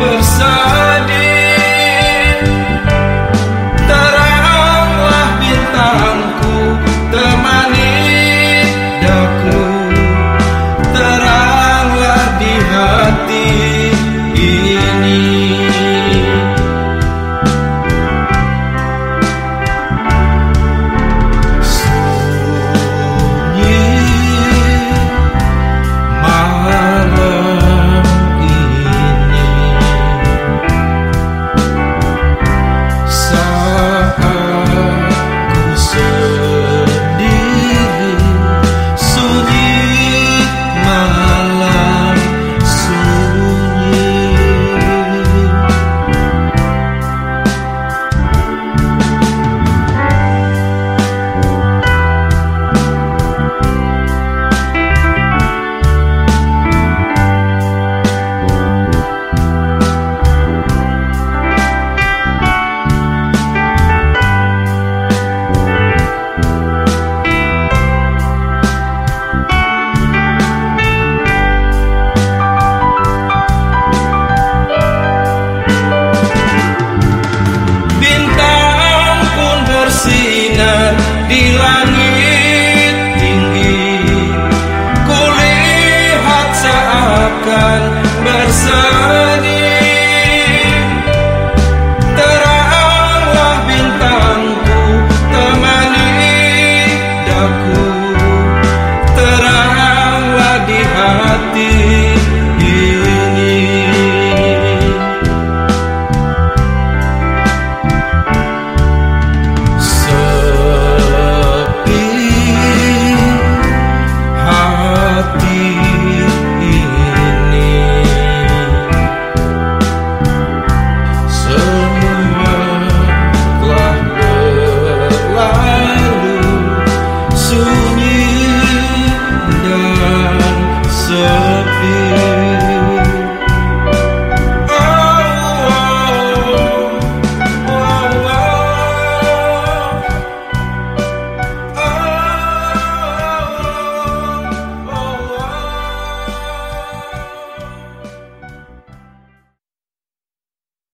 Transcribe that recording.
bersama di